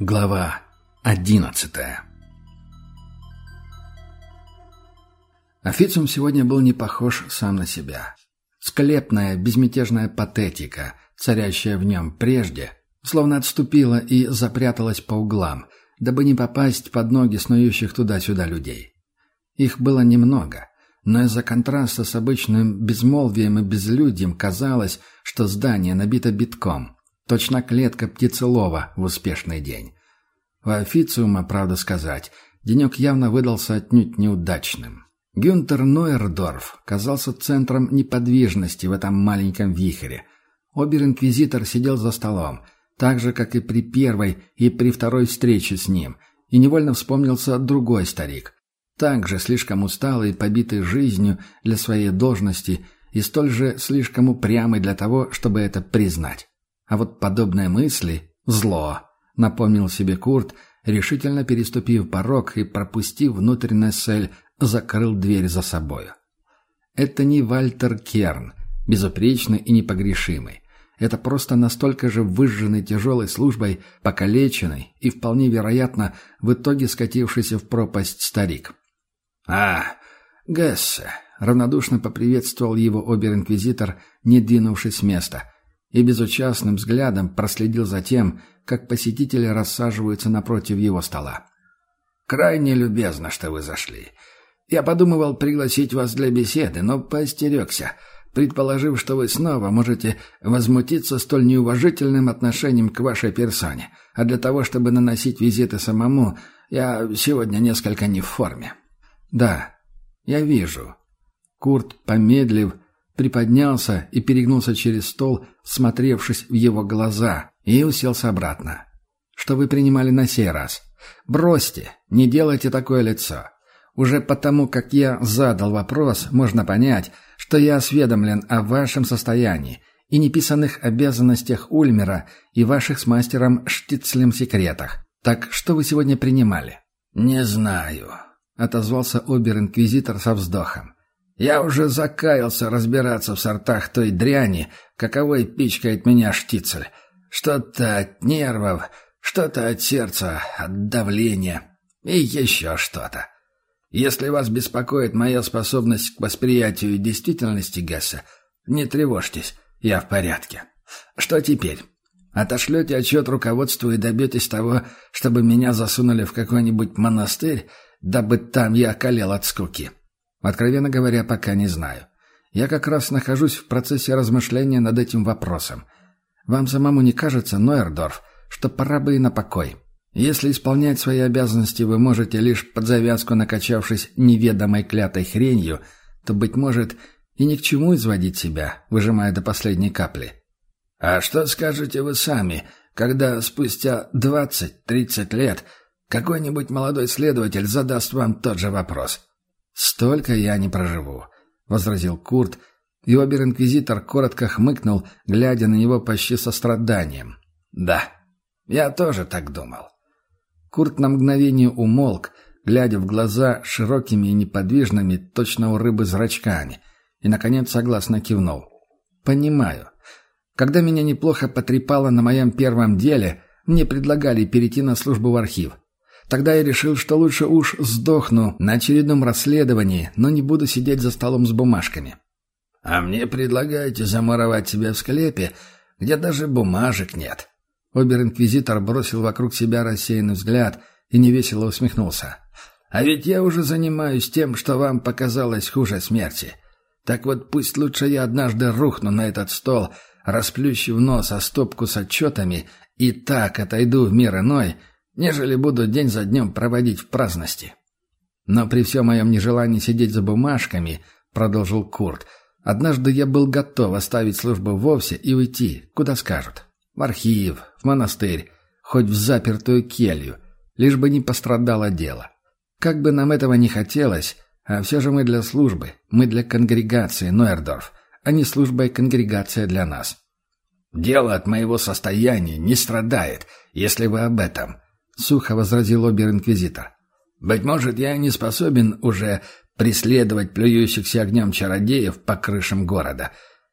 Глава одиннадцатая Официум сегодня был не похож сам на себя. Склепная, безмятежная патетика, царящая в нем прежде, словно отступила и запряталась по углам, дабы не попасть под ноги снующих туда-сюда людей. Их было немного, но из-за контраста с обычным безмолвием и безлюдьем казалось, что здание набито битком, точно клетка птицелова в успешный день. У официума, правда сказать, денек явно выдался отнюдь неудачным. Гюнтер Нойердорф казался центром неподвижности в этом маленьком вихре. Обер-инквизитор сидел за столом, так же, как и при первой и при второй встрече с ним, и невольно вспомнился другой старик, также слишком усталый и побитый жизнью для своей должности и столь же слишком упрямый для того, чтобы это признать. А вот подобные мысли – зло, напомнил себе Курт, решительно переступив порог и пропустив внутрь Нессель закрыл дверь за собою. Это не Вальтер Керн, безупречный и непогрешимый. Это просто настолько же выжженный тяжелой службой, покалеченный и, вполне вероятно, в итоге скатившийся в пропасть старик. «А, Гессе!» — равнодушно поприветствовал его обер-инквизитор, не двинувшись с места, и безучастным взглядом проследил за тем, как посетители рассаживаются напротив его стола. «Крайне любезно, что вы зашли. Я подумывал пригласить вас для беседы, но поостерегся, предположив, что вы снова можете возмутиться столь неуважительным отношением к вашей персоне, а для того, чтобы наносить визиты самому, я сегодня несколько не в форме». «Да, я вижу». Курт, помедлив, приподнялся и перегнулся через стол, смотревшись в его глаза, и уселся обратно. «Что вы принимали на сей раз? Бросьте, не делайте такое лицо. Уже потому, как я задал вопрос, можно понять, что я осведомлен о вашем состоянии и неписанных обязанностях Ульмера и ваших с мастером Штицлем секретах. Так что вы сегодня принимали?» «Не знаю», — отозвался обер-инквизитор со вздохом. «Я уже закаялся разбираться в сортах той дряни, каковой пичкает меня Штицель. Что-то от нервов, что-то от сердца, от давления и еще что-то. Если вас беспокоит моя способность к восприятию действительности, Гесса, не тревожьтесь, я в порядке. Что теперь? Отошлете отчет руководству и добьетесь того, чтобы меня засунули в какой-нибудь монастырь, дабы там я околел от скуки? Откровенно говоря, пока не знаю. Я как раз нахожусь в процессе размышления над этим вопросом. Вам самому не кажется, Нойердорф, что пора бы и на покой? Если исполнять свои обязанности вы можете лишь под завязку накачавшись неведомой клятой хренью, то, быть может, и ни к чему изводить себя, выжимая до последней капли. А что скажете вы сами, когда спустя двадцать-тридцать лет какой-нибудь молодой следователь задаст вам тот же вопрос? «Столько я не проживу», — возразил Курт, и обер-инквизитор коротко хмыкнул, глядя на него почти со страданием. «Да, я тоже так думал. Курт на мгновение умолк, глядя в глаза широкими и неподвижными, точно у рыбы зрачками, и, наконец, согласно кивнул. «Понимаю. Когда меня неплохо потрепало на моем первом деле, мне предлагали перейти на службу в архив. Тогда я решил, что лучше уж сдохну на очередном расследовании, но не буду сидеть за столом с бумажками». «А мне предлагаете замуровать себя в склепе, где даже бумажек нет», Обер-инквизитор бросил вокруг себя рассеянный взгляд и невесело усмехнулся. «А ведь я уже занимаюсь тем, что вам показалось хуже смерти. Так вот пусть лучше я однажды рухну на этот стол, расплющив нос о стопку с отчетами и так отойду в мир иной, нежели буду день за днем проводить в праздности». «Но при всем моем нежелании сидеть за бумажками», — продолжил Курт, — «однажды я был готов оставить службу вовсе и уйти, куда скажут». В архив, в монастырь, хоть в запертую келью, лишь бы не пострадало дело. Как бы нам этого не хотелось, а все же мы для службы, мы для конгрегации, Нойердорф, а не служба и конгрегация для нас. «Дело от моего состояния не страдает, если вы об этом», — сухо возразил обер-инквизитор. «Быть может, я не способен уже преследовать плюющихся огнем чародеев по крышам города,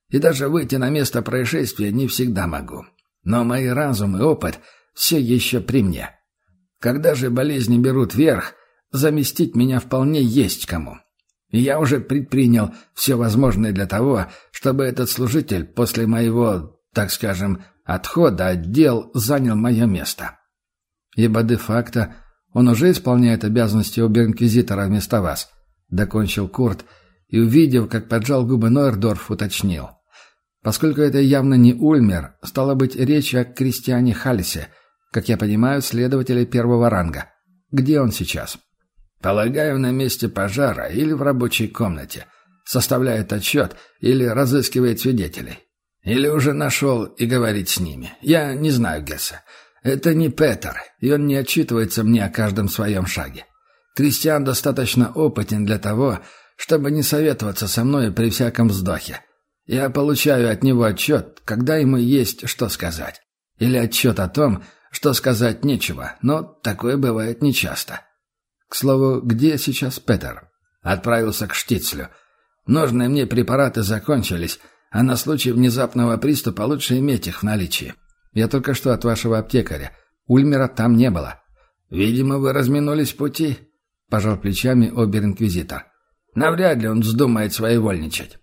и даже выйти на место происшествия не всегда могу. Но мой разум и опыт все еще при мне. когда же болезни берут верх, заместить меня вполне есть кому. И я уже предпринял все возможное для того, чтобы этот служитель после моего, так скажем, отхода от дел занял мое место. Ибо де-факто он уже исполняет обязанности обер-инквизитора вместо вас, — докончил Курт, и, увидев, как поджал губы Нойердорф, уточнил. Поскольку это явно не Ульмер, стало быть речь о крестьяне Хальсе, как я понимаю, следователя первого ранга. Где он сейчас? Полагаю, на месте пожара или в рабочей комнате. Составляет отчет или разыскивает свидетелей. Или уже нашел и говорит с ними. Я не знаю Гесса. Это не Петер, и он не отчитывается мне о каждом своем шаге. Кристиан достаточно опытен для того, чтобы не советоваться со мной при всяком вздохе. Я получаю от него отчет, когда ему есть что сказать. Или отчет о том, что сказать нечего, но такое бывает нечасто. К слову, где сейчас Петер? Отправился к Штицлю. Нужные мне препараты закончились, а на случай внезапного приступа лучше иметь их в наличии. Я только что от вашего аптекаря. Ульмера там не было. Видимо, вы разминулись в пути, — пожал плечами обер-инквизитор. Навряд ли он вздумает своевольничать.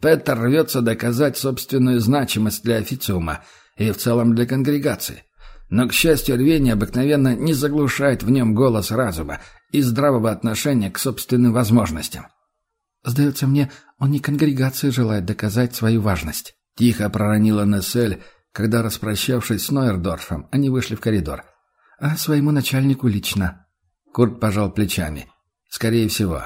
Петер рвется доказать собственную значимость для официума и в целом для конгрегации. Но, к счастью, рвение обыкновенно не заглушает в нем голос разума и здравого отношения к собственным возможностям. «Сдается мне, он не конгрегации желает доказать свою важность», — тихо проронила Нессель, когда, распрощавшись с Нойердорфом, они вышли в коридор. «А своему начальнику лично». Курт пожал плечами. «Скорее всего.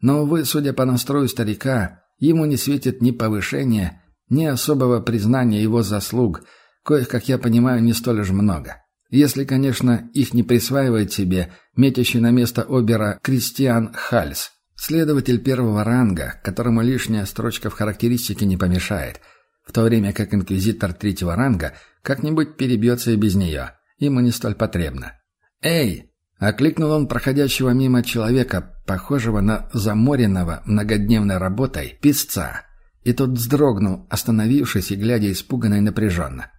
Но, увы, судя по настрою старика, Ему не светит ни повышения, ни особого признания его заслуг, коих, как я понимаю, не столь уж много. Если, конечно, их не присваивает себе метящий на место Обера Кристиан Хальс, следователь первого ранга, которому лишняя строчка в характеристике не помешает, в то время как инквизитор третьего ранга как-нибудь перебьется и без нее, ему не столь потребно. «Эй!» Окликнул он проходящего мимо человека, похожего на заморенного многодневной работой писца, и тот вздрогнул, остановившись и глядя испуганно и напряженно.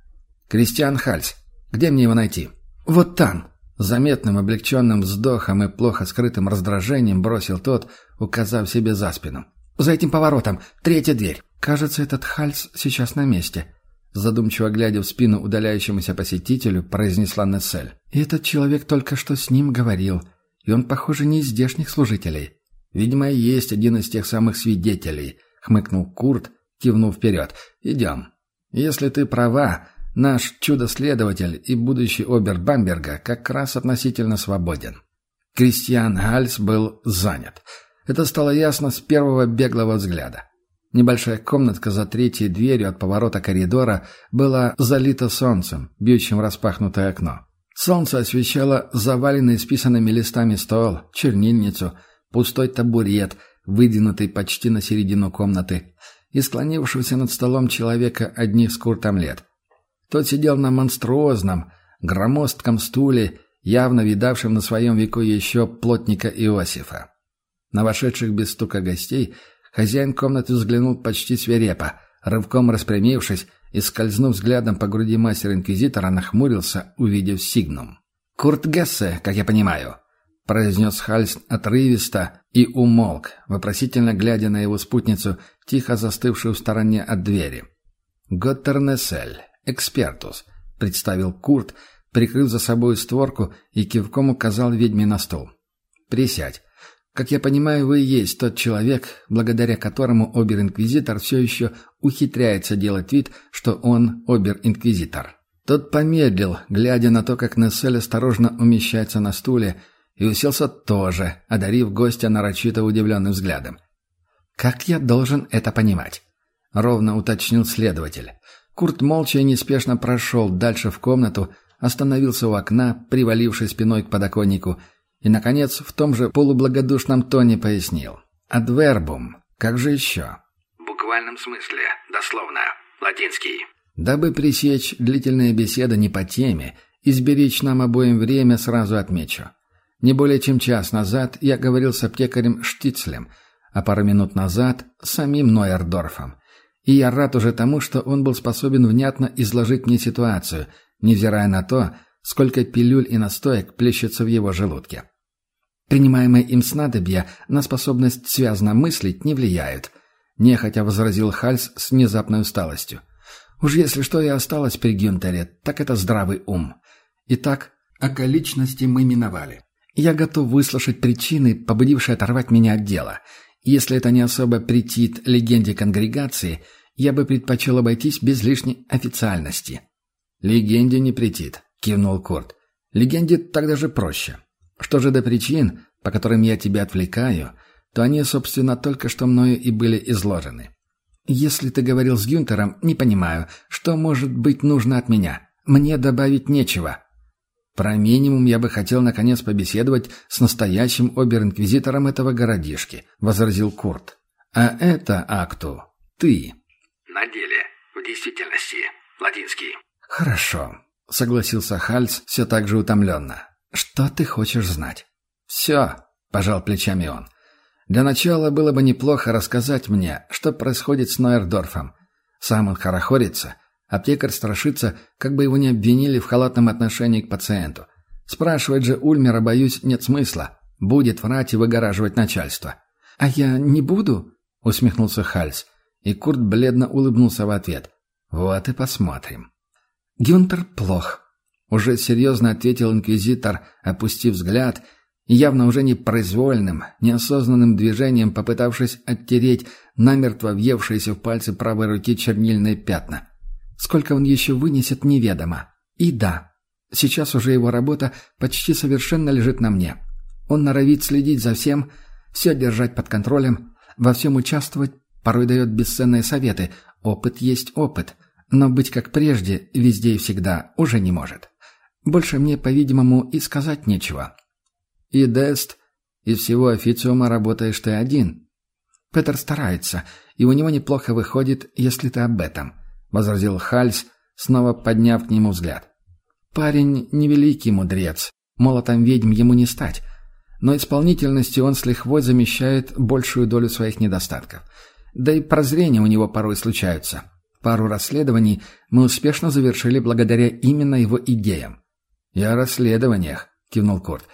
«Кристиан Хальс, где мне его найти?» «Вот там!» Заметным облегченным вздохом и плохо скрытым раздражением бросил тот, указав себе за спину. «За этим поворотом! Третья дверь!» «Кажется, этот Хальс сейчас на месте», задумчиво глядя в спину удаляющемуся посетителю, произнесла Нессель. «И этот человек только что с ним говорил, и он, похоже, не из здешних служителей. Видимо, есть один из тех самых свидетелей», — хмыкнул Курт, кивнув вперед. «Идем. Если ты права, наш чудо-следователь и будущий обер Бамберга как раз относительно свободен». Кристиан Гальс был занят. Это стало ясно с первого беглого взгляда. Небольшая комнатка за третьей дверью от поворота коридора была залита солнцем, бьющим в распахнутое окно. Солнце освещало заваленный списанными листами стол, чернильницу, пустой табурет, выдвинутый почти на середину комнаты, и склонившегося над столом человека одних с куртом лет. Тот сидел на монструозном, громоздком стуле, явно видавшем на своем веку еще плотника Иосифа. На вошедших без стука гостей – Хозяин комнаты взглянул почти свирепо, рывком распрямившись и, скользнув взглядом по груди мастера-инквизитора, нахмурился, увидев сигнум. «Курт Гессе, как я понимаю», — произнес Хальс отрывисто и умолк, вопросительно глядя на его спутницу, тихо застывшую в стороне от двери. «Готтернесель, экспертус», — представил Курт, прикрыв за собой створку и кивком указал ведьме на стол. «Присядь. Как я понимаю, вы и есть тот человек, благодаря которому обер-инквизитор все еще ухитряется делать вид, что он обер-инквизитор. Тот помедлил, глядя на то, как Нессель осторожно умещается на стуле, и уселся тоже, одарив гостя нарочито удивленным взглядом. «Как я должен это понимать?» — ровно уточнил следователь. Курт молча и неспешно прошел дальше в комнату, остановился у окна, привалившись спиной к подоконнику — и, наконец, в том же полублагодушном тоне пояснил. «Адвербум. Как же еще?» «В буквальном смысле. Дословно. Латинский». Дабы пресечь длительные беседы не по теме и сберечь нам обоим время, сразу отмечу. Не более чем час назад я говорил с аптекарем Штицлем, а пару минут назад с самим Нойердорфом. И я рад уже тому, что он был способен внятно изложить мне ситуацию, невзирая на то, сколько пилюль и настоек плещется в его желудке. Принимаемые им снадобья на способность связно мыслить не влияют. Нехотя возразил Хальс с внезапной усталостью. Уж если что и осталось при Гюнтере, так это здравый ум. Итак, околичности мы миновали. Я готов выслушать причины, побудившие оторвать меня от дела. Если это не особо претит легенде конгрегации, я бы предпочел обойтись без лишней официальности. «Легенде не претит», — кивнул Курт. «Легенде так даже проще. Что же до причин, по которым я тебя отвлекаю, то они, собственно, только что мною и были изложены. Если ты говорил с Гюнтером, не понимаю, что может быть нужно от меня. Мне добавить нечего. Про минимум я бы хотел наконец побеседовать с настоящим обер-инквизитором этого городишки, возразил Курт. А это акту ты. На деле, в действительности, латинский. Хорошо, согласился Хальц все так же утомленно. Что ты хочешь знать? Все, пожал плечами он. Для начала было бы неплохо рассказать мне, что происходит с Нойердорфом. Сам он хорохорится, аптекарь страшится, как бы его не обвинили в халатном отношении к пациенту. Спрашивать же Ульмера, боюсь, нет смысла. Будет врать и выгораживать начальство. «А я не буду?» — усмехнулся Хальс. И Курт бледно улыбнулся в ответ. «Вот и посмотрим». «Гюнтер плох», — уже серьезно ответил инквизитор, опустив взгляд — явно уже не произвольным, неосознанным движением попытавшись оттереть намертво въевшиеся в пальцы правой руки чернильные пятна. Сколько он еще вынесет, неведомо. И да, сейчас уже его работа почти совершенно лежит на мне. Он норовит следить за всем, все держать под контролем, во всем участвовать, порой дает бесценные советы. Опыт есть опыт, но быть как прежде, везде и всегда, уже не может. Больше мне, по-видимому, и сказать нечего. И Дест, из всего официума работаешь ты один. Петер старается, и у него неплохо выходит, если ты об этом, — возразил Хальс, снова подняв к нему взгляд. Парень невеликий мудрец, молотом ведьм ему не стать, но исполнительностью он с лихвой замещает большую долю своих недостатков. Да и прозрения у него порой случаются. Пару расследований мы успешно завершили благодаря именно его идеям. «Я о расследованиях», — кивнул Корт.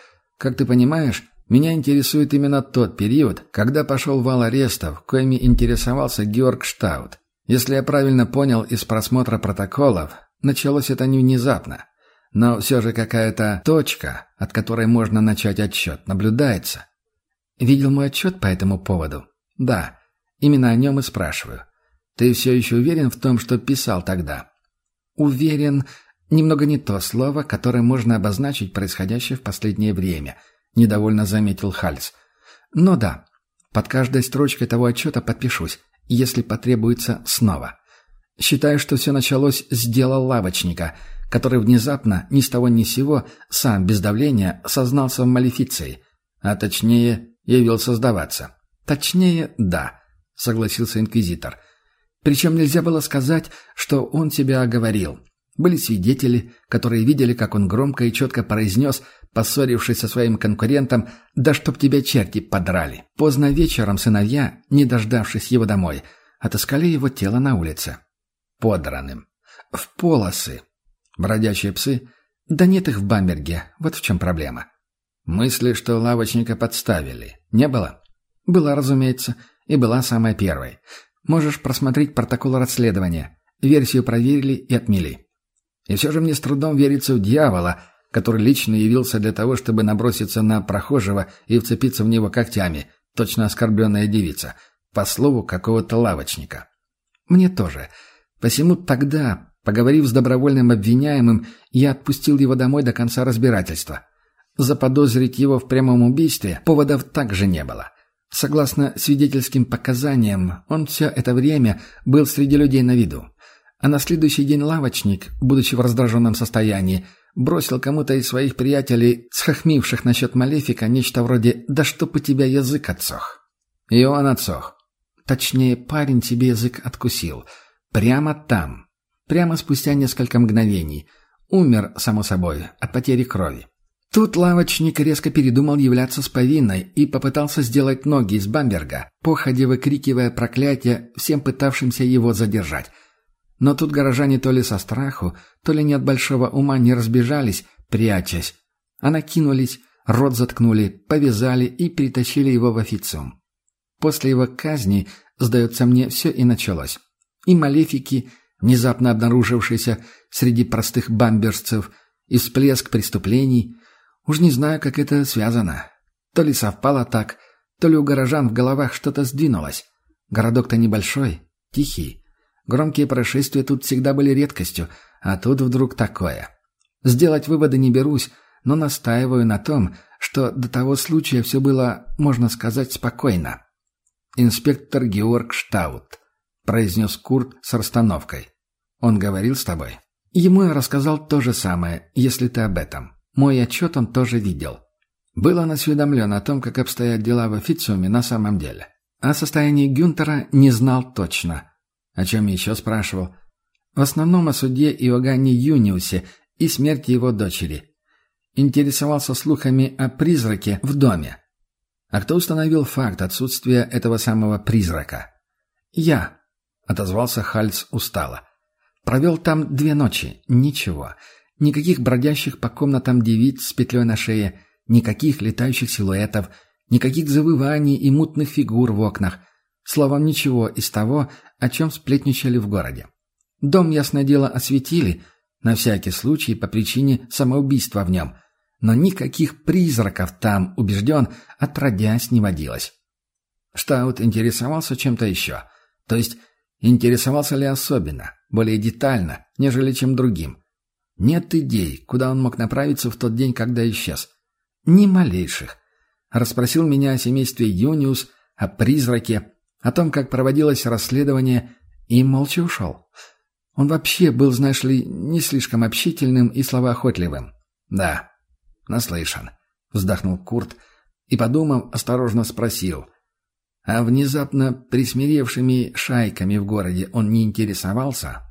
Как ты понимаешь, меня интересует именно тот период, когда пошел вал арестов, коими интересовался Георг Штаут. Если я правильно понял из просмотра протоколов, началось это не внезапно. Но все же какая-то точка, от которой можно начать отсчет, наблюдается. Видел мой отчет по этому поводу? Да, именно о нем и спрашиваю. Ты все еще уверен в том, что писал тогда? Уверен, Немного не то слово, которое можно обозначить происходящее в последнее время, недовольно заметил Хальц. Но да, под каждой строчкой того отчета подпишусь, если потребуется снова. Считаю, что все началось с дела лавочника, который внезапно, ни с того ни с сего, сам без давления сознался в малефиции, а точнее, явился сдаваться. Точнее, да, согласился инквизитор. Причем нельзя было сказать, что он тебя оговорил. Были свидетели, которые видели, как он громко и четко произнес, поссорившись со своим конкурентом, «Да чтоб тебя черти подрали!» Поздно вечером сыновья, не дождавшись его домой, отыскали его тело на улице. Подранным. В полосы. Бродячие псы? Да нет их в Бамберге, вот в чем проблема. Мысли, что лавочника подставили, не было? Была, разумеется, и была самая первой. Можешь просмотреть протокол расследования. Версию проверили и отмели. И все же мне с трудом верится в дьявола, который лично явился для того, чтобы наброситься на прохожего и вцепиться в него когтями, точно оскорбленная девица, по слову какого-то лавочника. Мне тоже. Посему тогда, поговорив с добровольным обвиняемым, я отпустил его домой до конца разбирательства. Заподозрить его в прямом убийстве поводов также не было. Согласно свидетельским показаниям, он все это время был среди людей на виду. А на следующий день лавочник, будучи в раздраженном состоянии, бросил кому-то из своих приятелей, схохмивших насчет Малефика, нечто вроде «Да чтоб у тебя язык отсох». И он отсох. Точнее, парень тебе язык откусил. Прямо там. Прямо спустя несколько мгновений. Умер, само собой, от потери крови. Тут лавочник резко передумал являться с повинной и попытался сделать ноги из Бамберга, походе выкрикивая проклятие всем пытавшимся его задержать. Но тут горожане то ли со страху, то ли не от большого ума не разбежались, прячась. А накинулись, рот заткнули, повязали и перетащили его в официум. После его казни, сдается мне, все и началось. И малефики, внезапно обнаружившиеся среди простых бамберсцев, и всплеск преступлений. Уж не знаю, как это связано. То ли совпало так, то ли у горожан в головах что-то сдвинулось. Городок-то небольшой, тихий. Громкие происшествия тут всегда были редкостью, а тут вдруг такое. Сделать выводы не берусь, но настаиваю на том, что до того случая все было, можно сказать, спокойно. «Инспектор Георг Штаут», — произнес Курт с расстановкой. «Он говорил с тобой?» Ему я рассказал то же самое, если ты об этом. Мой отчет он тоже видел. Был он осведомлен о том, как обстоят дела в официуме на самом деле. О состоянии Гюнтера не знал точно. О чем еще спрашивал? В основном о суде Иоганне Юниусе и смерти его дочери. Интересовался слухами о призраке в доме. А кто установил факт отсутствия этого самого призрака? «Я», — отозвался Хальц устало. «Провел там две ночи. Ничего. Никаких бродящих по комнатам девиц с петлей на шее, никаких летающих силуэтов, никаких завываний и мутных фигур в окнах. Словом, ничего из того, о чем сплетничали в городе. Дом, ясное дело, осветили, на всякий случай по причине самоубийства в нем. Но никаких призраков там, убежден, отродясь не водилось. Штаут интересовался чем-то еще. То есть, интересовался ли особенно, более детально, нежели чем другим. Нет идей, куда он мог направиться в тот день, когда исчез. Ни малейших. Расспросил меня о семействе Юниус, о призраке, о том, как проводилось расследование, и молча ушел. Он вообще был, знаешь ли, не слишком общительным и словоохотливым. «Да, наслышан», — вздохнул Курт и, подумав, осторожно спросил. «А внезапно присмиревшими шайками в городе он не интересовался?»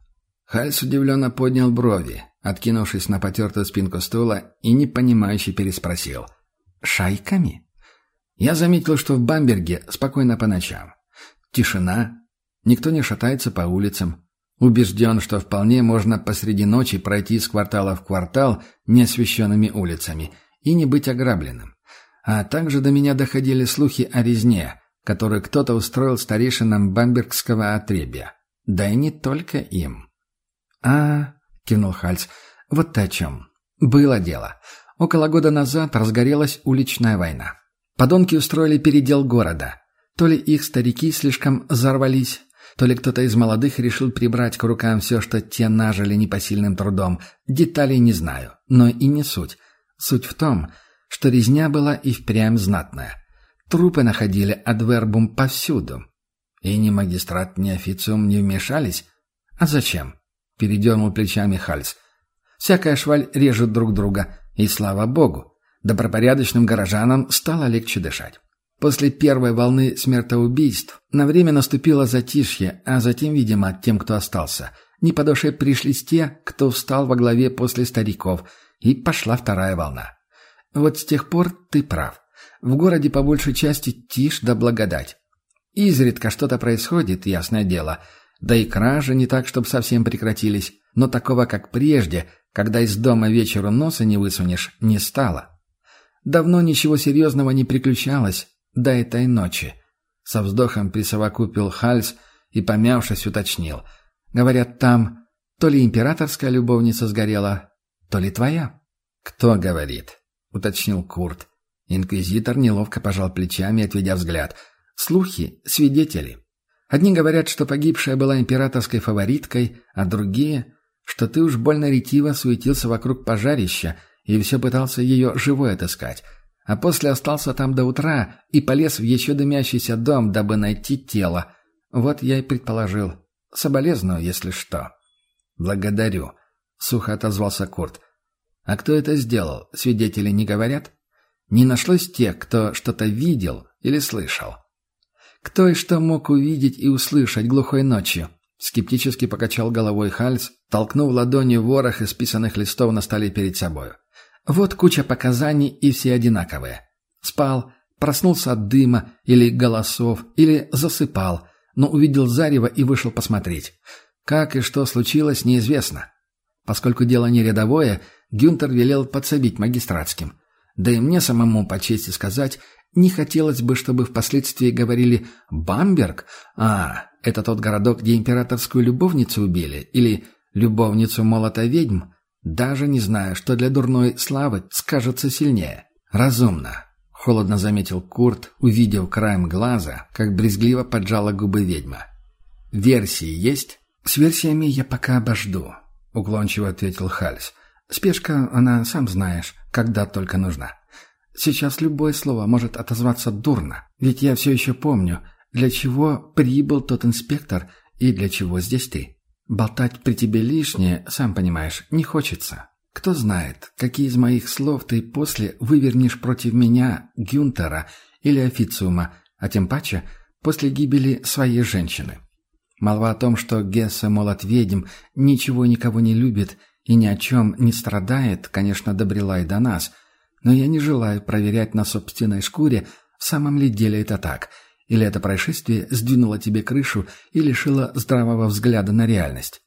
Хальс удивленно поднял брови, откинувшись на потертую спинку стула, и непонимающе переспросил. «Шайками?» Я заметил, что в Бамберге спокойно по ночам. Тишина, никто не шатается по улицам, Убежден, что вполне можно посреди ночи пройти из квартала в квартал неосвещенными улицами и не быть ограбленным. А также до меня доходили слухи о резне, которую кто-то устроил старейшинам бамбергского отребья. Да и не только им. «А, — кивнул Хальц, — вот ты о чем. Было дело. Около года назад разгорелась уличная война. Подонки устроили передел города. То ли их старики слишком взорвались, то ли кто-то из молодых решил прибрать к рукам все, что те нажили непосильным трудом. Деталей не знаю, но и не суть. Суть в том, что резня была и впрямь знатная. Трупы находили адвербум повсюду. И ни магистрат, ни официум не вмешались. А зачем? Передернул плечами Хальс. Всякая шваль режет друг друга, и слава богу. Добропорядочным горожанам стало легче дышать. После первой волны смертоубийств на время наступило затишье, а затем, видимо, тем, кто остался, не по душе пришлись те, кто встал во главе после стариков, и пошла вторая волна. Вот с тех пор ты прав. В городе по большей части тишь да благодать. Изредка что-то происходит, ясное дело. Да и кражи не так, чтобы совсем прекратились. Но такого, как прежде, когда из дома вечером носа не высунешь, не стало. Давно ничего серьезного не приключалось, до этой ночи. Со вздохом присовокупил Хальс и, помявшись, уточнил. Говорят, там то ли императорская любовница сгорела, то ли твоя. Кто говорит? Уточнил Курт. Инквизитор неловко пожал плечами, отведя взгляд. Слухи, свидетели. Одни говорят, что погибшая была императорской фавориткой, а другие, что ты уж больно ретиво суетился вокруг пожарища и все пытался ее живой отыскать а после остался там до утра и полез в еще дымящийся дом, дабы найти тело. Вот я и предположил. Соболезную, если что. «Благодарю», — сухо отозвался Курт. «А кто это сделал, свидетели не говорят? Не нашлось тех, кто что-то видел или слышал?» «Кто и что мог увидеть и услышать глухой ночью?» Скептически покачал головой Хальц, толкнув ладонью ворох исписанных листов на столе перед собою. Вот куча показаний, и все одинаковые. Спал, проснулся от дыма или голосов, или засыпал, но увидел зарево и вышел посмотреть. Как и что случилось, неизвестно. Поскольку дело не рядовое, Гюнтер велел подсобить магистратским. Да и мне самому, по чести сказать, не хотелось бы, чтобы впоследствии говорили «Бамберг»? А, это тот городок, где императорскую любовницу убили? Или любовницу молота ведьм? Даже не знаю, что для дурной славы скажется сильнее. Разумно. Холодно заметил Курт, увидев краем глаза, как брезгливо поджала губы ведьма. «Версии есть?» «С версиями я пока обожду», — уклончиво ответил Хальс. «Спешка, она, сам знаешь, когда только нужна. Сейчас любое слово может отозваться дурно, ведь я все еще помню, для чего прибыл тот инспектор и для чего здесь ты. Болтать при тебе лишнее, сам понимаешь, не хочется. Кто знает, какие из моих слов ты после вывернешь против меня, Гюнтера или Официума, а тем паче после гибели своей женщины. Молва о том, что Гесса, молот ведьм, ничего и никого не любит и ни о чем не страдает, конечно, добрела и до нас, но я не желаю проверять на собственной шкуре, в самом ли деле это так, или это происшествие сдвинуло тебе крышу и лишило здравого взгляда на реальность.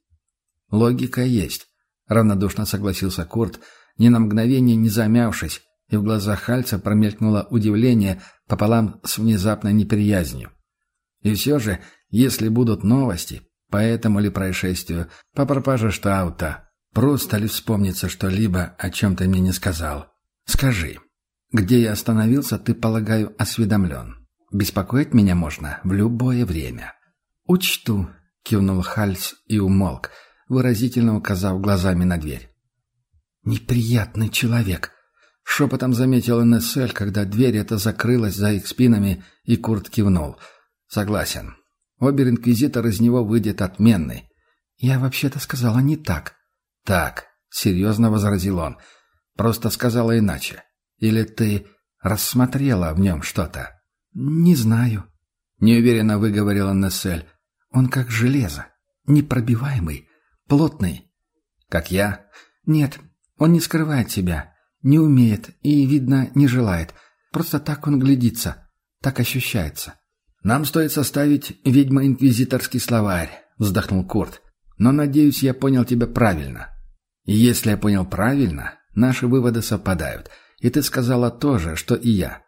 Логика есть. — равнодушно согласился Курт, ни на мгновение не замявшись, и в глазах Хальца промелькнуло удивление пополам с внезапной неприязнью. И все же, если будут новости, по этому ли происшествию, по пропаже Штаута, просто ли вспомнится что-либо, о чем ты мне не сказал? Скажи, где я остановился, ты, полагаю, осведомлен. Беспокоить меня можно в любое время. «Учту», — кивнул Хальц и умолк, — выразительно указав глазами на дверь. «Неприятный человек», — шепотом заметил НСЛ, когда дверь эта закрылась за их спинами, и Курт кивнул. «Согласен. Обер-инквизитор из него выйдет отменный». «Я вообще-то сказала не так». «Так», — серьезно возразил он. «Просто сказала иначе. Или ты рассмотрела в нем что-то?» «Не знаю», — неуверенно выговорила Нессель. «Он как железо, непробиваемый, Плотный. Как я? Нет, он не скрывает себя. Не умеет и, видно, не желает. Просто так он глядится. Так ощущается. «Нам стоит составить ведьмо-инквизиторский словарь», — вздохнул Курт. «Но, надеюсь, я понял тебя правильно». Если я понял правильно, наши выводы совпадают. И ты сказала то же, что и я.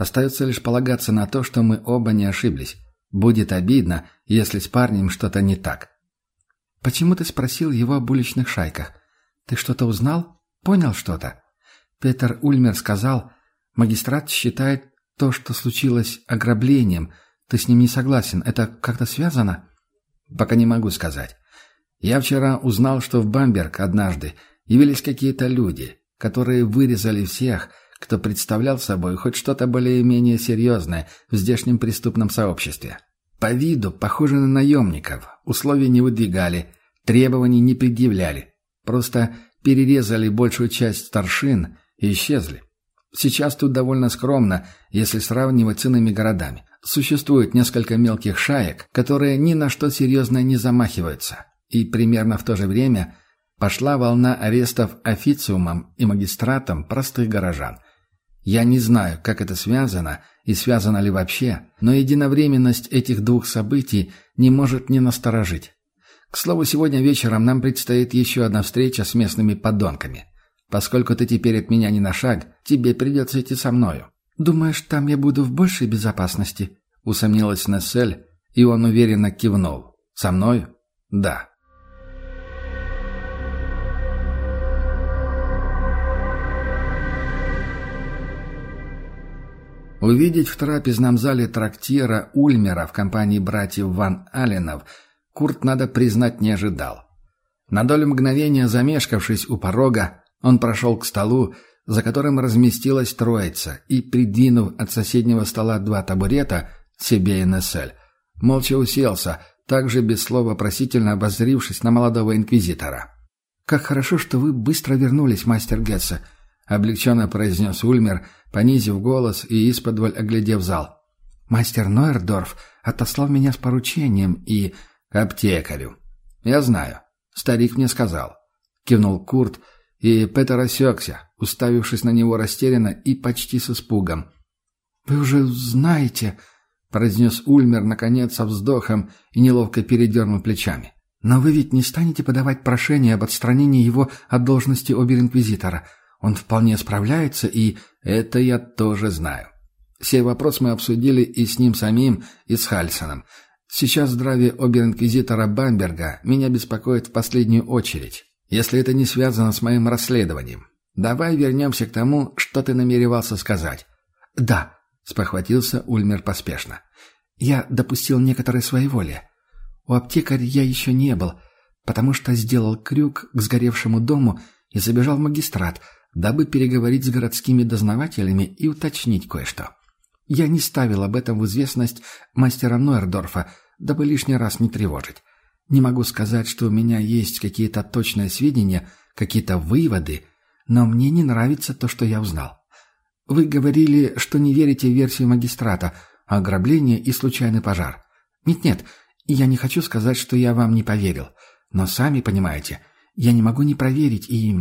Остается лишь полагаться на то, что мы оба не ошиблись. Будет обидно, если с парнем что-то не так. «Почему ты спросил его об уличных шайках? Ты что-то узнал? Понял что-то?» Петер Ульмер сказал, «Магистрат считает то, что случилось ограблением. Ты с ним не согласен. Это как-то связано?» «Пока не могу сказать. Я вчера узнал, что в Бамберг однажды явились какие-то люди, которые вырезали всех, кто представлял собой хоть что-то более-менее серьезное в здешнем преступном сообществе. По виду похожи на наемников, условий не выдвигали, требований не предъявляли. Просто перерезали большую часть старшин и исчезли. Сейчас тут довольно скромно, если сравнивать с иными городами. Существует несколько мелких шаек, которые ни на что серьезное не замахиваются. И примерно в то же время пошла волна арестов официумом и магистратом простых горожан – я не знаю, как это связано и связано ли вообще, но единовременность этих двух событий не может не насторожить. К слову, сегодня вечером нам предстоит еще одна встреча с местными подонками. Поскольку ты теперь от меня не на шаг, тебе придется идти со мною. «Думаешь, там я буду в большей безопасности?» — усомнилась Нессель, и он уверенно кивнул. «Со мною?» «Да». Увидеть в трапезном зале трактира Ульмера в компании братьев Ван Аленов Курт, надо признать, не ожидал. На долю мгновения замешкавшись у порога, он прошел к столу, за которым разместилась троица, и, придвинув от соседнего стола два табурета, себе и Нессель, молча уселся, также без слова просительно обозрившись на молодого инквизитора. «Как хорошо, что вы быстро вернулись, мастер Гетце», — облегченно произнес Ульмер — понизив голос и исподволь оглядев зал. «Мастер Нойердорф отослал меня с поручением и...» «Аптекарю». «Я знаю. Старик мне сказал». Кивнул Курт, и Петер осекся, уставившись на него растерянно и почти с испугом. «Вы уже знаете...» — произнес Ульмер, наконец, со вздохом и неловко передернул плечами. Но вы ведь не станете подавать прошение об отстранении его от должности обер-инквизитора. Он вполне справляется, и это я тоже знаю. Сей вопрос мы обсудили и с ним самим, и с Хальсоном. Сейчас здравие обер-инквизитора Бамберга меня беспокоит в последнюю очередь, если это не связано с моим расследованием. Давай вернемся к тому, что ты намеревался сказать. Да, спохватился Ульмер поспешно. Я допустил некоторое своеволие. У аптекаря я еще не был, потому что сделал крюк к сгоревшему дому и забежал в магистрат, дабы переговорить с городскими дознавателями и уточнить кое-что. Я не ставил об этом в известность мастера Нойердорфа, дабы лишний раз не тревожить. Не могу сказать, что у меня есть какие-то точные сведения, какие-то выводы, но мне не нравится то, что я узнал. Вы говорили, что не верите в версию магистрата, ограбление и случайный пожар. Нет-нет, я не хочу сказать, что я вам не поверил. Но сами понимаете, я не могу не проверить и...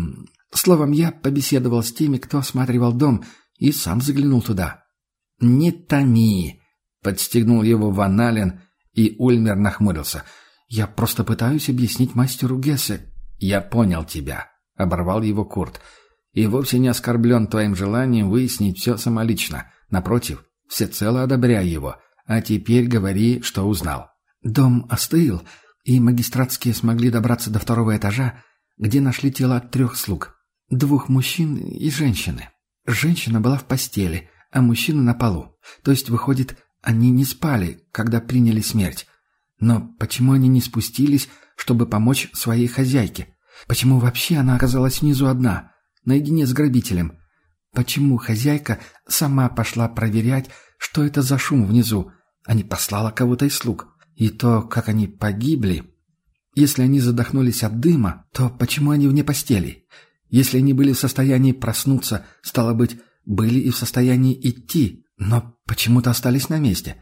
Словом, я побеседовал с теми, кто осматривал дом, и сам заглянул туда. «Не томи!» — подстегнул его Ван Ален, и Ульмер нахмурился. «Я просто пытаюсь объяснить мастеру Гессе». «Я понял тебя», — оборвал его Курт. «И вовсе не оскорблен твоим желанием выяснить все самолично. Напротив, всецело одобряй его. А теперь говори, что узнал». «Дом остыл, и магистратские смогли добраться до второго этажа, где нашли тела трех слуг. Двух мужчин и женщины. Женщина была в постели» а мужчина на полу. То есть, выходит, они не спали, когда приняли смерть. Но почему они не спустились, чтобы помочь своей хозяйке? Почему вообще она оказалась внизу одна, наедине с грабителем? Почему хозяйка сама пошла проверять, что это за шум внизу, а не послала кого-то из слуг? И то, как они погибли. Если они задохнулись от дыма, то почему они вне постели? Если они были в состоянии проснуться, стало быть, были и в состоянии идти, но почему-то остались на месте.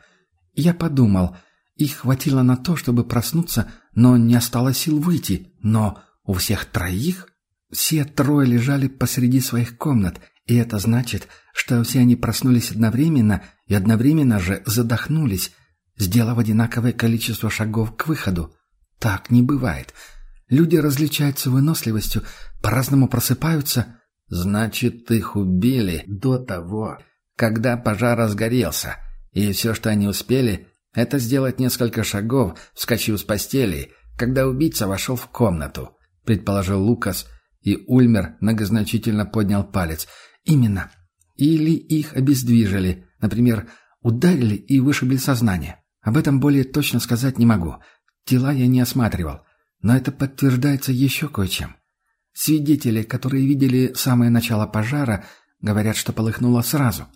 Я подумал, их хватило на то, чтобы проснуться, но не осталось сил выйти. Но у всех троих все трое лежали посреди своих комнат, и это значит, что все они проснулись одновременно и одновременно же задохнулись, сделав одинаковое количество шагов к выходу. Так не бывает. Люди различаются выносливостью, по-разному просыпаются, Значит, их убили до того, когда пожар разгорелся, и все, что они успели, это сделать несколько шагов, вскочив с постели, когда убийца вошел в комнату, предположил Лукас, и Ульмер многозначительно поднял палец. Именно. Или их обездвижили, например, ударили и вышибли сознание. Об этом более точно сказать не могу. Тела я не осматривал, но это подтверждается еще кое-чем. Свидетели, которые видели самое начало пожара, говорят, что полыхнуло сразу.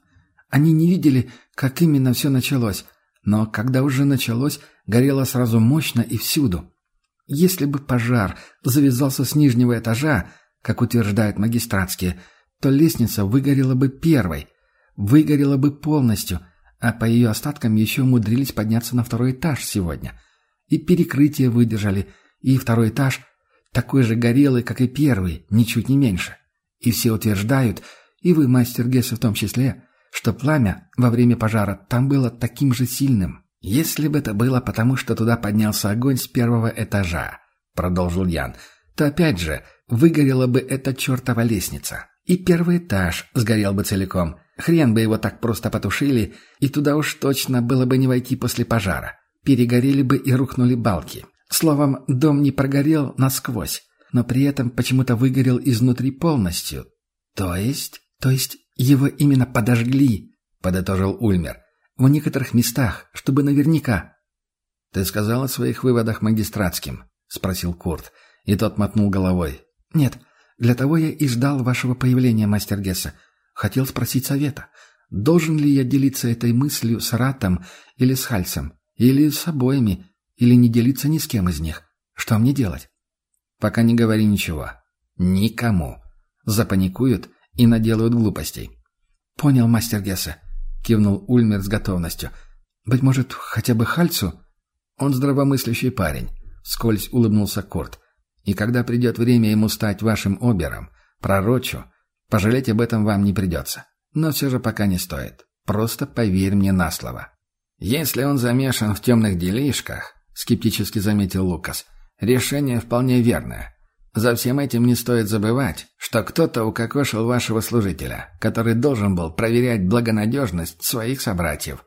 Они не видели, как именно все началось, но когда уже началось, горело сразу мощно и всюду. Если бы пожар завязался с нижнего этажа, как утверждают магистратские, то лестница выгорела бы первой, выгорела бы полностью, а по ее остаткам еще умудрились подняться на второй этаж сегодня. И перекрытие выдержали, и второй этаж такой же горелый, как и первый, ничуть не меньше. И все утверждают, и вы, мастер Гесса в том числе, что пламя во время пожара там было таким же сильным. Если бы это было потому, что туда поднялся огонь с первого этажа, продолжил Ян, то опять же выгорела бы эта чертова лестница. И первый этаж сгорел бы целиком. Хрен бы его так просто потушили, и туда уж точно было бы не войти после пожара. Перегорели бы и рухнули балки. Словом, дом не прогорел насквозь, но при этом почему-то выгорел изнутри полностью. То есть... То есть его именно подожгли, подытожил Ульмер. В некоторых местах, чтобы наверняка. «Ты сказал о своих выводах магистратским?» — спросил Курт. И тот мотнул головой. «Нет, для того я и ждал вашего появления, мастер Гесса. Хотел спросить совета. Должен ли я делиться этой мыслью с Ратом или с Хальцем? Или с обоими? Или не делиться ни с кем из них? Что мне делать? Пока не говори ничего. Никому. Запаникуют и наделают глупостей. Понял, мастер Гессе. Кивнул Ульмер с готовностью. Быть может, хотя бы Хальцу? Он здравомыслящий парень. Скользь улыбнулся Корт. И когда придет время ему стать вашим обером, пророчу, пожалеть об этом вам не придется. Но все же пока не стоит. Просто поверь мне на слово. Если он замешан в темных делишках, — скептически заметил Лукас. Решение вполне верное. За всем этим не стоит забывать, что кто-то укокошил вашего служителя, который должен был проверять благонадежность своих собратьев.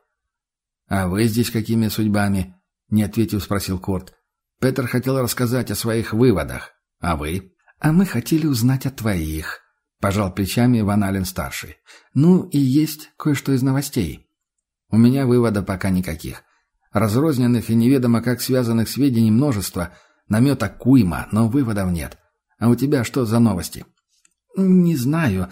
«А вы здесь какими судьбами?» — не ответив, спросил Курт. Петр хотел рассказать о своих выводах. «А вы?» «А мы хотели узнать о твоих», — пожал плечами Иван Ален-старший. «Ну и есть кое-что из новостей». «У меня вывода пока никаких. Разрозненных и неведомо как связанных сведений множество, намета куйма, но выводов нет. А у тебя что за новости?» «Не знаю,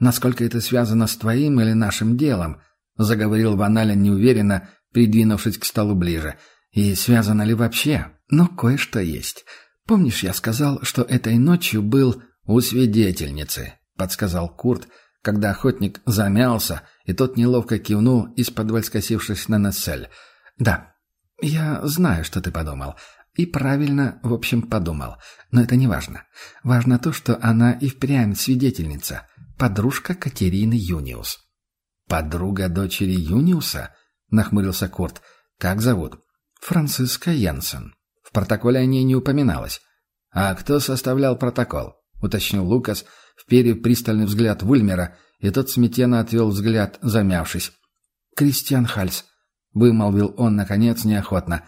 насколько это связано с твоим или нашим делом», — заговорил Ван Ален неуверенно, придвинувшись к столу ближе. «И связано ли вообще? Но кое-что есть. Помнишь, я сказал, что этой ночью был у свидетельницы?» — подсказал Курт, когда охотник замялся, и тот неловко кивнул, из-под скосившись на Нессель. «Да, я знаю, что ты подумал. И правильно, в общем, подумал. Но это не важно. Важно то, что она и впрямь свидетельница. Подружка Катерины Юниус». «Подруга дочери Юниуса?» — нахмурился Курт. «Как зовут?» «Франциска Янсен». В протоколе о ней не упоминалось. «А кто составлял протокол?» — уточнил Лукас, вперев пристальный взгляд в Ульмера, и тот смятенно отвел взгляд, замявшись. «Кристиан Хальс», — вымолвил он, наконец, неохотно.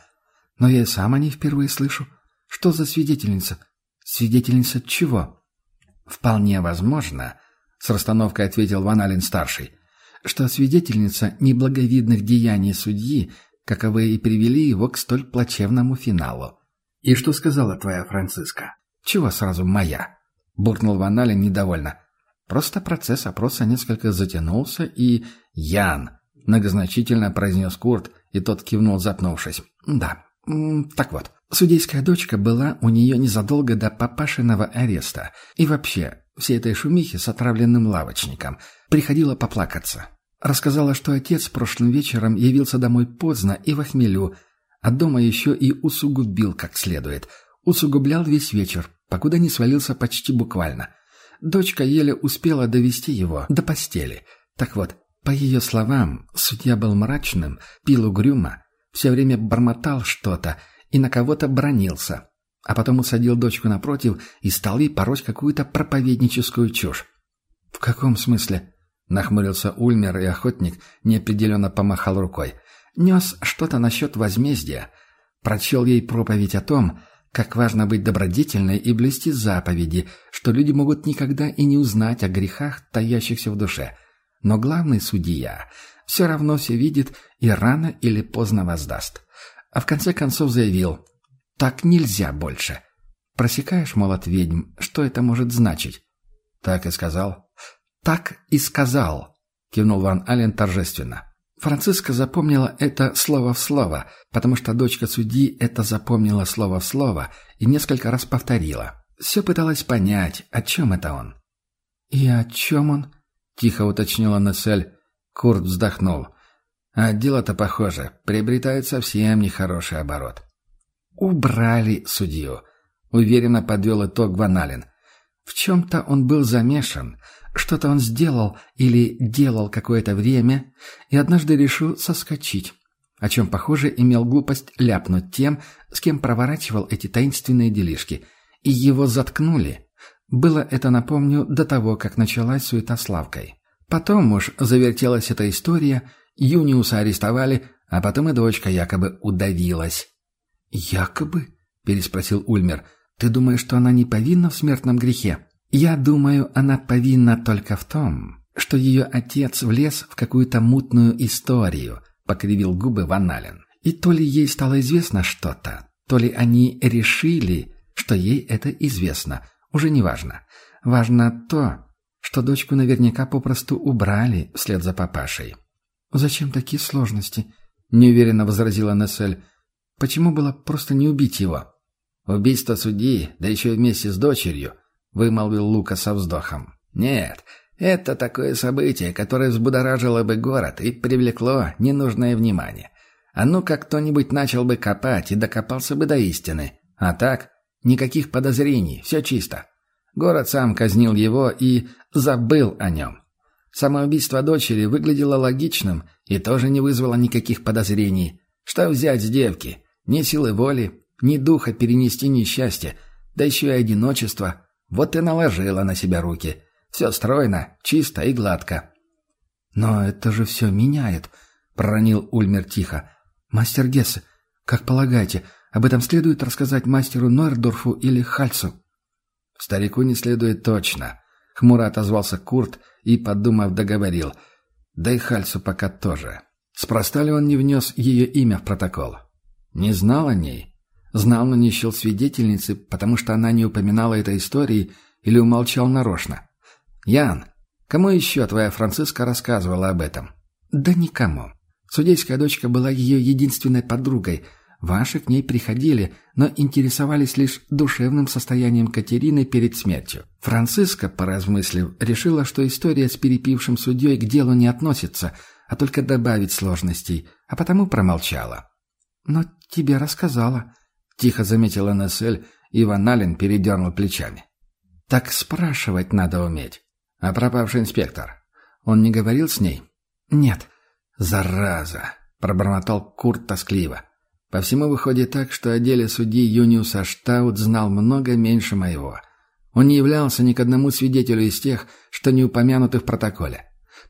«Но я и сам о ней впервые слышу. Что за свидетельница? Свидетельница чего?» «Вполне возможно», — с расстановкой ответил Ваналин-старший, что свидетельница неблаговидных деяний судьи, каковы и привели его к столь плачевному финалу. «И что сказала твоя Франциска?» «Чего сразу моя?» — буркнул Ваналин недовольно. Просто процесс опроса несколько затянулся, и... «Ян!» — многозначительно произнес Курт, и тот кивнул, запнувшись. «Да, так вот, судейская дочка была у нее незадолго до папашиного ареста. И вообще, всей этой шумихи с отравленным лавочником. Приходила поплакаться. Рассказала, что отец прошлым вечером явился домой поздно и в охмелю, а дома еще и усугубил как следует. Усугублял весь вечер, покуда не свалился почти буквально. Дочка еле успела довести его до постели. Так вот, по ее словам, судья был мрачным, пил угрюмо, все время бормотал что-то и на кого-то бронился а потом усадил дочку напротив и стал ей пороть какую-то проповедническую чушь. «В каком смысле?» — нахмурился Ульмер, и охотник неопределенно помахал рукой. «Нес что-то насчет возмездия. Прочел ей проповедь о том, как важно быть добродетельной и блести заповеди, что люди могут никогда и не узнать о грехах, таящихся в душе. Но главный судья все равно все видит и рано или поздно воздаст. А в конце концов заявил, так нельзя больше. Просекаешь, мол, от ведьм, что это может значить? Так и сказал. Так и сказал, кивнул Ван Ален торжественно. Франциска запомнила это слово в слово, потому что дочка судьи это запомнила слово в слово и несколько раз повторила. Все пыталась понять, о чем это он. «И о чем он?» — тихо уточнила Нессель. Курт вздохнул. «А дело-то, похоже, приобретает совсем нехороший оборот. «Убрали судью», — уверенно подвел итог Ваналин. «В чем-то он был замешан, что-то он сделал или делал какое-то время, и однажды решил соскочить, о чем, похоже, имел глупость ляпнуть тем, с кем проворачивал эти таинственные делишки, и его заткнули. Было это, напомню, до того, как началась суета с Лавкой. Потом уж завертелась эта история, Юниуса арестовали, а потом и дочка якобы удавилась. «Якобы?» — переспросил Ульмер. «Ты думаешь, что она не повинна в смертном грехе?» «Я думаю, она повинна только в том, что ее отец влез в какую-то мутную историю», — покривил губы Ваналин. «И то ли ей стало известно что-то, то ли они решили, что ей это известно. Уже не важно. Важно то, что дочку наверняка попросту убрали вслед за папашей». «Зачем такие сложности?» — неуверенно возразила Нессель. Почему было просто не убить его? Убийство судьи, да еще вместе с дочерью, вымолвил Лука со вздохом. Нет, это такое событие, которое взбудоражило бы город и привлекло ненужное внимание. А ну как кто-нибудь начал бы копать и докопался бы до истины. А так, никаких подозрений, все чисто. Город сам казнил его и забыл о нем. Самоубийство дочери выглядело логичным и тоже не вызвало никаких подозрений. Что взять с девки? Ни силы воли, Ни духа перенести несчастье, да еще и одиночество. Вот и наложила на себя руки. Все стройно, чисто и гладко. «Но это же все меняет», — проронил Ульмер тихо. «Мастер Гессе, как полагаете, об этом следует рассказать мастеру Нойрдорфу или Хальцу?» «Старику не следует точно», — хмуро отозвался Курт и, подумав, договорил. «Да и Хальцу пока тоже. Спроста ли он не внес ее имя в протокол? Не знал о ней? Знал, но не счел свидетельницы, потому что она не упоминала этой истории или умолчал нарочно. Ян, кому еще твоя Франциска рассказывала об этом? Да никому. Судейская дочка была ее единственной подругой. Ваши к ней приходили, но интересовались лишь душевным состоянием Катерины перед смертью. Франциска, поразмыслив, решила, что история с перепившим судьей к делу не относится, а только добавить сложностей, а потому промолчала. «Но тебе рассказала», — тихо заметила Нессель, и Ван Аллен передернул плечами. «Так спрашивать надо уметь. А пропавший инспектор? Он не говорил с ней?» «Нет». «Зараза!» — пробормотал Курт тоскливо. «По всему выходит так, что о деле судьи Юниуса Штаут знал много меньше моего. Он не являлся ни к одному свидетелю из тех, что не упомянуты в протоколе.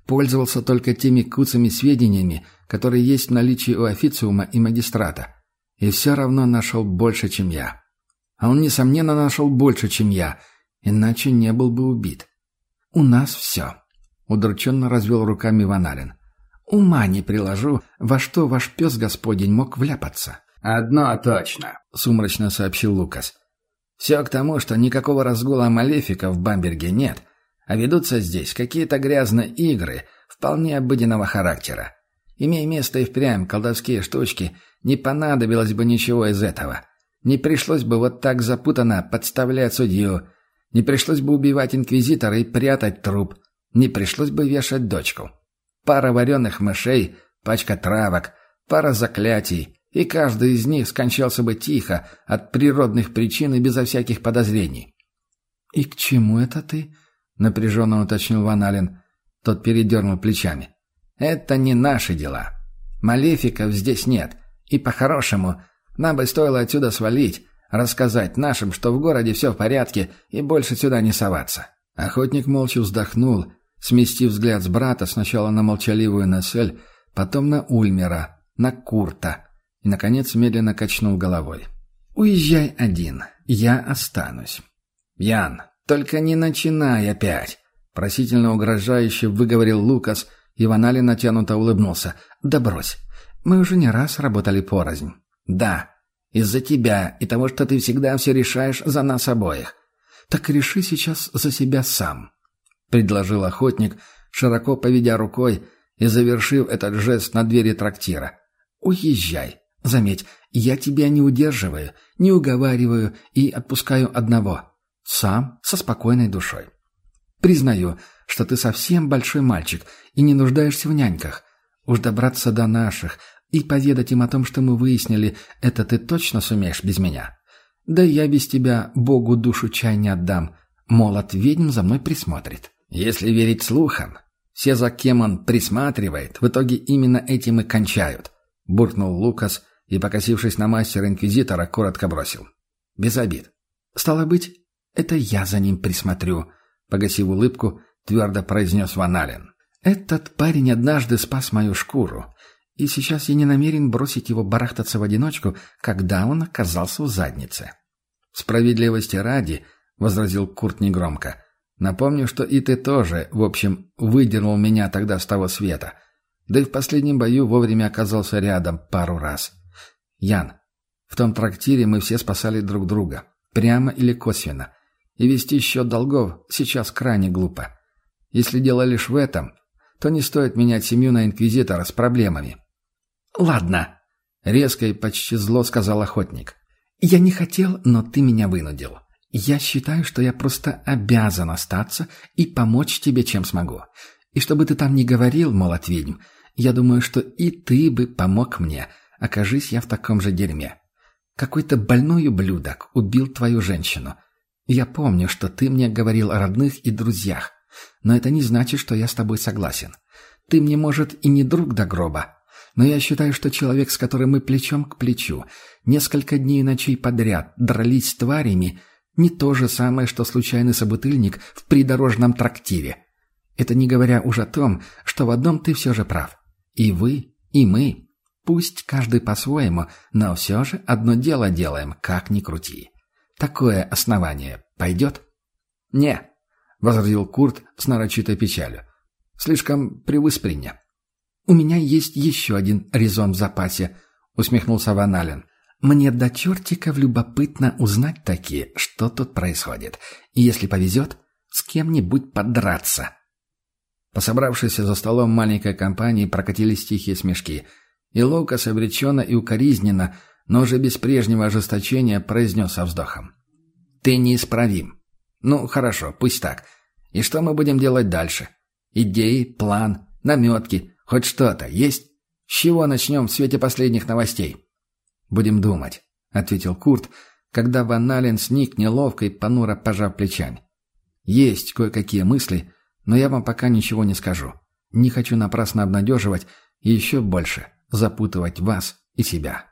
Пользовался только теми куцами сведениями, которые есть в наличии у официума и магистрата. И все равно нашел больше, чем я. А он, несомненно, нашел больше, чем я, иначе не был бы убит. У нас все. Удрученно развел руками Ваналин. Ума не приложу, во что ваш пес господень мог вляпаться. «Одно точно», — сумрачно сообщил Лукас. «Все к тому, что никакого разгула малефика в Бамберге нет, а ведутся здесь какие-то грязные игры вполне обыденного характера. Имея место и впрямь колдовские штучки, не понадобилось бы ничего из этого. Не пришлось бы вот так запутанно подставлять судью, не пришлось бы убивать инквизитора и прятать труп, не пришлось бы вешать дочку пара вареных мышей, пачка травок, пара заклятий, и каждый из них скончался бы тихо, от природных причин и безо всяких подозрений. «И к чему это ты?» — напряженно уточнил Ван Ален. Тот передернул плечами. «Это не наши дела. Малефиков здесь нет, и по-хорошему нам бы стоило отсюда свалить, рассказать нашим, что в городе все в порядке, и больше сюда не соваться». Охотник молча вздохнул сместив взгляд с брата сначала на молчаливую Насель, потом на Ульмера, на Курта и, наконец, медленно качнул головой. «Уезжай один, я останусь». «Ян, только не начинай опять!» Просительно угрожающе выговорил Лукас, и Ванали натянуто улыбнулся. «Да брось, мы уже не раз работали порознь». «Да, из-за тебя и того, что ты всегда все решаешь за нас обоих». «Так реши сейчас за себя сам», — предложил охотник, широко поведя рукой и завершив этот жест на двери трактира. «Уезжай. Заметь, я тебя не удерживаю, не уговариваю и отпускаю одного. Сам, со спокойной душой. Признаю, что ты совсем большой мальчик и не нуждаешься в няньках. Уж добраться до наших и поведать им о том, что мы выяснили, это ты точно сумеешь без меня. Да я без тебя Богу душу чай не отдам. Молот ведьм за мной присмотрит». Если верить слухам, все, за кем он присматривает, в итоге именно этим и кончают», — буркнул Лукас и, покосившись на мастера-инквизитора, коротко бросил. «Без обид». «Стало быть, это я за ним присмотрю», — погасив улыбку, твердо произнес Ваналин. «Этот парень однажды спас мою шкуру, и сейчас я не намерен бросить его барахтаться в одиночку, когда он оказался в заднице». «Справедливости ради», — возразил Курт негромко, — Напомню, что и ты тоже, в общем, выдернул меня тогда с того света. Да и в последнем бою вовремя оказался рядом пару раз. Ян, в том трактире мы все спасали друг друга. Прямо или косвенно. И вести счет долгов сейчас крайне глупо. Если дело лишь в этом, то не стоит менять семью на инквизитора с проблемами. «Ладно», — резко и почти зло сказал охотник. «Я не хотел, но ты меня вынудил. Я считаю, что я просто обязан остаться и помочь тебе, чем смогу. И чтобы ты там не говорил, молот ведьм, я думаю, что и ты бы помог мне, окажись я в таком же дерьме. Какой-то больной ублюдок убил твою женщину. Я помню, что ты мне говорил о родных и друзьях, но это не значит, что я с тобой согласен. Ты мне, может, и не друг до гроба, Но я считаю, что человек, с которым мы плечом к плечу, несколько дней и ночей подряд дрались тварями, не то же самое, что случайный собутыльник в придорожном трактире. Это не говоря уж о том, что в одном ты все же прав. И вы, и мы. Пусть каждый по-своему, но все же одно дело делаем, как ни крути. Такое основание пойдет? «Не», — возразил Курт с нарочитой печалью. «Слишком привысприня». «У меня есть еще один резон в запасе», — усмехнулся Ван Ален. «Мне до чертиков любопытно узнать такие, что тут происходит. И если повезет, с кем-нибудь подраться». По собравшейся за столом маленькой компании прокатились тихие смешки, и Лукас обреченно и укоризненно, но уже без прежнего ожесточения произнес со вздохом. «Ты неисправим. Ну, хорошо, пусть так. И что мы будем делать дальше? Идеи, план, наметки, Хоть что-то есть? С чего начнем в свете последних новостей?» «Будем думать», — ответил Курт, когда Ван Ален сник неловко и понуро пожав плечами. «Есть кое-какие мысли, но я вам пока ничего не скажу. Не хочу напрасно обнадеживать и еще больше запутывать вас и себя».